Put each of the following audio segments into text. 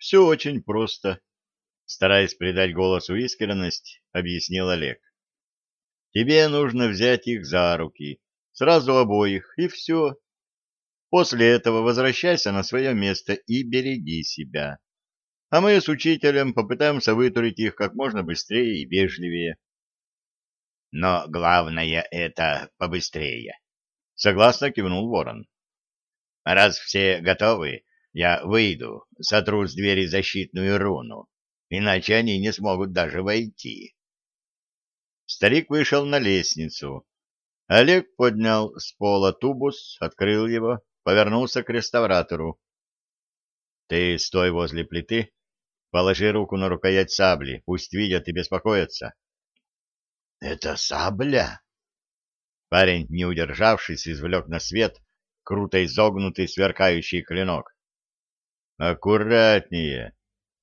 Все очень просто. Стараясь придать голосу искренность, объяснил Олег. Тебе нужно взять их за руки, сразу обоих, и все. После этого возвращайся на свое место и береги себя. А мы с учителем попытаемся вытурить их как можно быстрее и вежливее. Но главное это побыстрее. Согласно кивнул ворон. Раз все готовы, я выйду, сотру с двери защитную руну, иначе они не смогут даже войти. Старик вышел на лестницу. Олег поднял с пола тубус, открыл его, повернулся к реставратору. — Ты стой возле плиты, положи руку на рукоять сабли, пусть видят и беспокоятся. — Это сабля? Парень, не удержавшись, извлек на свет круто изогнутый сверкающий клинок. «Аккуратнее!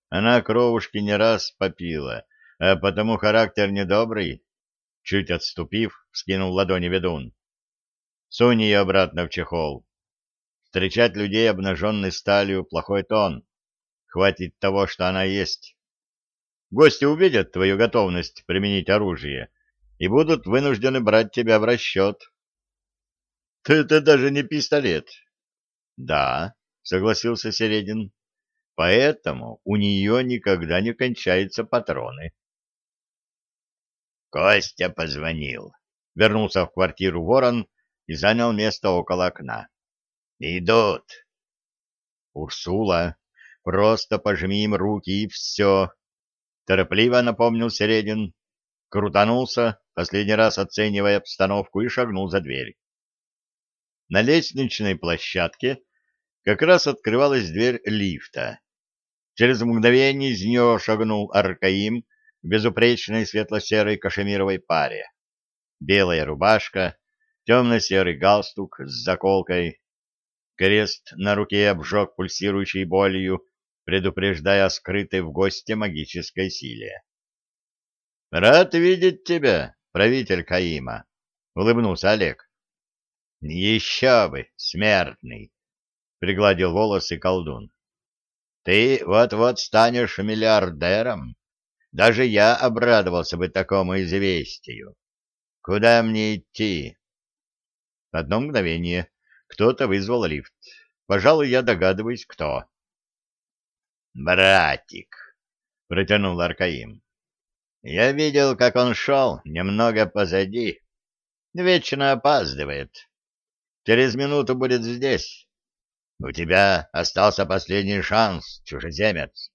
Она кровушки не раз попила, а потому характер недобрый». Чуть отступив, скинул ладони ведун. «Сунь ее обратно в чехол. Встречать людей обнаженной сталью — плохой тон. Хватит того, что она есть. Гости увидят твою готовность применить оружие и будут вынуждены брать тебя в расчет. — Это даже не пистолет. — Да, — согласился Середин. — Поэтому у нее никогда не кончаются патроны. Костя позвонил. Вернулся в квартиру ворон и занял место около окна. — Идут. — Урсула, просто пожми им руки и все. Торопливо напомнил Середин крутанулся, последний раз оценивая обстановку, и шагнул за дверь. На лестничной площадке как раз открывалась дверь лифта. Через мгновение из нее шагнул Аркаим в безупречной светло-серой кашемировой паре. Белая рубашка, темно-серый галстук с заколкой, крест на руке обжег пульсирующей болью, предупреждая о скрытой в гости магической силе. — Рад видеть тебя, правитель Каима, — улыбнулся Олег. — Еще бы, смертный, — пригладил волосы колдун. — Ты вот-вот станешь миллиардером. Даже я обрадовался бы такому известию. Куда мне идти? Одно мгновение. Кто-то вызвал лифт. Пожалуй, я догадываюсь, кто. — Братик, — протянул Аркаим. Я видел, как он шел немного позади. Вечно опаздывает. Через минуту будет здесь. У тебя остался последний шанс, чужеземец.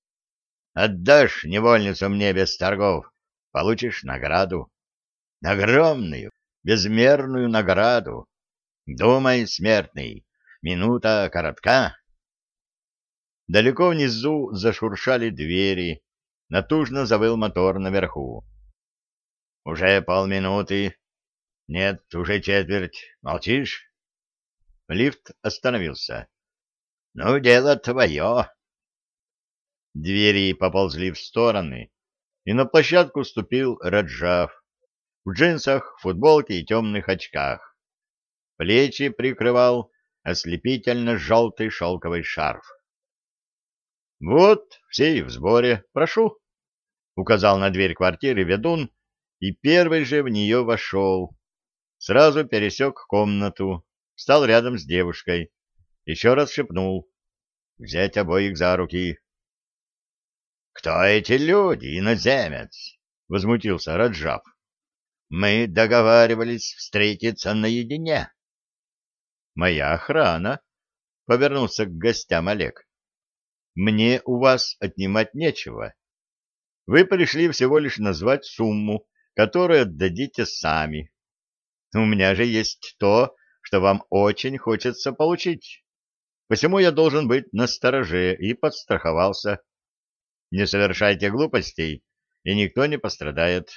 Отдашь невольницу мне без торгов, получишь награду. Огромную, безмерную награду. Думай, смертный, минута коротка. Далеко внизу зашуршали двери, Натужно завыл мотор наверху. «Уже полминуты. Нет, уже четверть. Молчишь?» Лифт остановился. «Ну, дело твое». Двери поползли в стороны, и на площадку ступил Раджав в джинсах, футболке и темных очках. Плечи прикрывал ослепительно-желтый шелковый шарф. «Вот, все и в сборе. Прошу». — указал на дверь квартиры ведун, и первый же в нее вошел. Сразу пересек комнату, встал рядом с девушкой, еще раз шепнул. Взять обоих за руки. — Кто эти люди, иноземец? — возмутился Раджаб. — Мы договаривались встретиться наедине. — Моя охрана, — повернулся к гостям Олег. — Мне у вас отнимать нечего. Вы пришли всего лишь назвать сумму, которую отдадите сами. У меня же есть то, что вам очень хочется получить. Посему я должен быть настороже и подстраховался. Не совершайте глупостей, и никто не пострадает.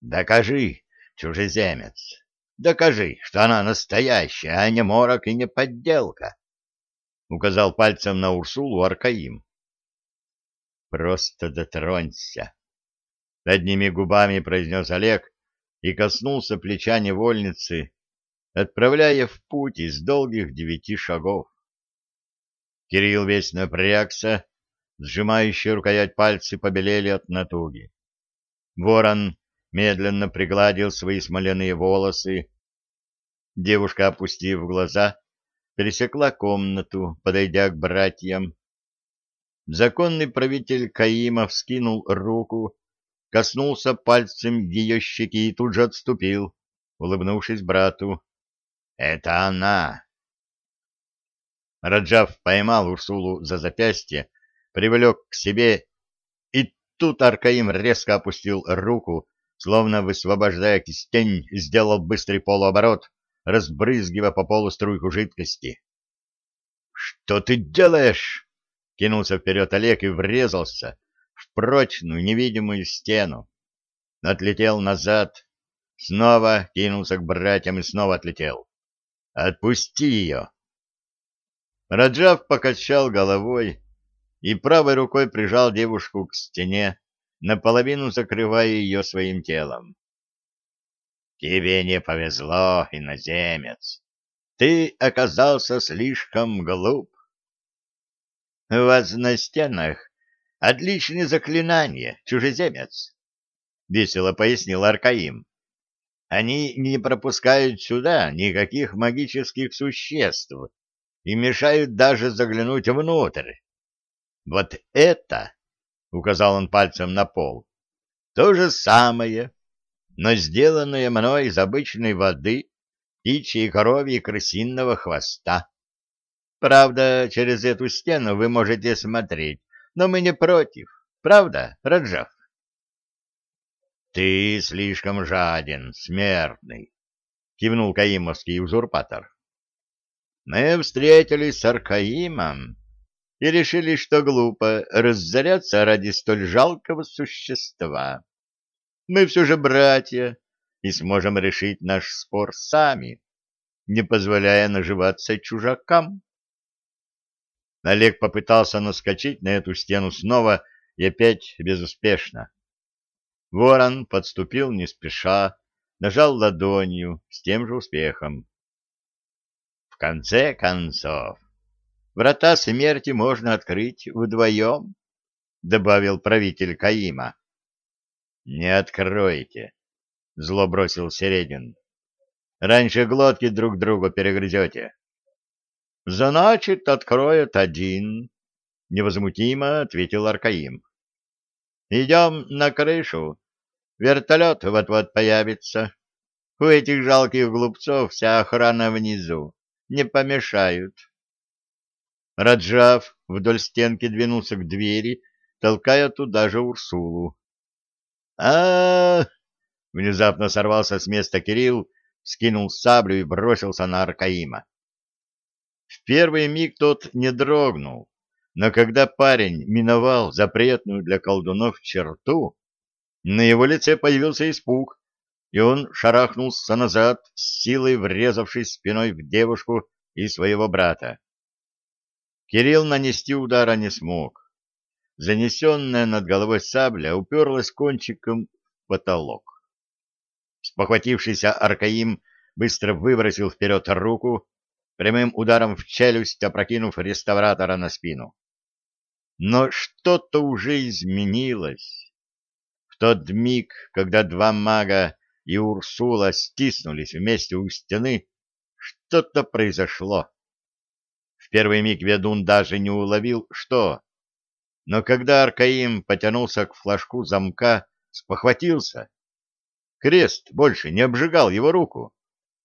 Докажи, чужеземец, докажи, что она настоящая, а не морок и не подделка, — указал пальцем на Урсулу Аркаим. Просто дотронься. Одними губами произнес Олег и коснулся плеча невольницы, отправляя в путь из долгих девяти шагов. Кирилл весь напрягся, сжимающие рукоять пальцы побелели от натуги. Ворон медленно пригладил свои смоляные волосы. Девушка, опустив глаза, пересекла комнату, подойдя к братьям. Законный правитель Каима вскинул руку, коснулся пальцем ее щеки и тут же отступил, улыбнувшись брату. — Это она! Раджав поймал Урсулу за запястье, привлек к себе, и тут Аркаим резко опустил руку, словно высвобождая кистень, сделал быстрый полуоборот, разбрызгивая по полу струйку жидкости. — Что ты делаешь? — кинулся вперед Олег и врезался в прочную невидимую стену. Отлетел назад, снова кинулся к братьям и снова отлетел. — Отпусти ее! Раджав покачал головой и правой рукой прижал девушку к стене, наполовину закрывая ее своим телом. «Тебе не повезло, иноземец. Ты оказался слишком глуп. У вас на стенах отличные заклинания, чужеземец», — весело пояснил Аркаим. «Они не пропускают сюда никаких магических существ и мешают даже заглянуть внутрь. Вот это, — указал он пальцем на пол, — то же самое, но сделанное мной из обычной воды, птичьей коровьи и крысиного хвоста. Правда, через эту стену вы можете смотреть, но мы не против. Правда, Раджав? — Ты слишком жаден, смертный, — кивнул каимовский узурпатор. — Мы встретились с Аркаимом и решили, что глупо разоряться ради столь жалкого существа. Мы все же братья и сможем решить наш спор сами, не позволяя наживаться чужакам. Олег попытался наскочить на эту стену снова и опять безуспешно. Ворон подступил не спеша, нажал ладонью с тем же успехом. В конце концов, Врата смерти можно открыть вдвоем, — добавил правитель Каима. — Не откройте, — зло бросил Середин. — Раньше глотки друг другу перегрызете. — Значит, откроет один, — невозмутимо ответил Аркаим. — Идем на крышу. Вертолет вот-вот появится. У этих жалких глупцов вся охрана внизу. Не помешают. Раджав вдоль стенки двинулся к двери, толкая туда же Урсулу. а, Внезапно сорвался с места Кирилл, скинул саблю и бросился на Аркаима. В первый миг тот не дрогнул, но когда парень миновал запретную для колдунов черту, на его лице появился испуг, и он шарахнулся назад, с силой врезавшись спиной в девушку и своего брата. Кирилл нанести удара не смог. Занесенная над головой сабля уперлась кончиком в потолок. Спохватившийся Аркаим быстро выбросил вперед руку, прямым ударом в челюсть опрокинув реставратора на спину. Но что-то уже изменилось. В тот миг, когда два мага и Урсула стиснулись вместе у стены, что-то произошло. В первый миг ведун даже не уловил, что. Но когда Аркаим потянулся к флажку замка, спохватился. Крест больше не обжигал его руку.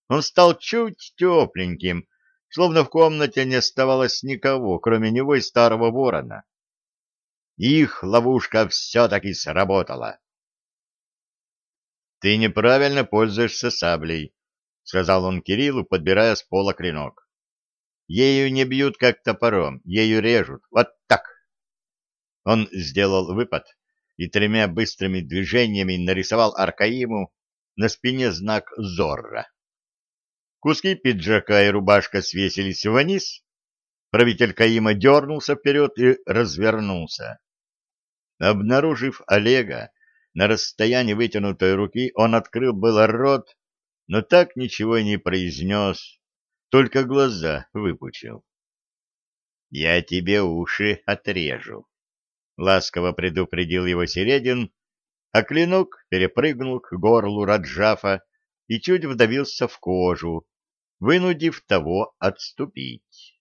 Он стал чуть тепленьким, словно в комнате не оставалось никого, кроме него и старого ворона. Их ловушка все-таки сработала. — Ты неправильно пользуешься саблей, — сказал он Кириллу, подбирая с пола клинок. Ею не бьют, как топором, ею режут. Вот так. Он сделал выпад и тремя быстрыми движениями нарисовал Аркаиму на спине знак Зорра. Куски пиджака и рубашка свесились вниз. Правитель Каима дернулся вперед и развернулся. Обнаружив Олега на расстоянии вытянутой руки, он открыл было рот, но так ничего и не произнес, только глаза выпучил. я тебе уши отрежу. Ласково предупредил его Середин, а клинок перепрыгнул к горлу Раджафа и чуть вдавился в кожу, вынудив того отступить.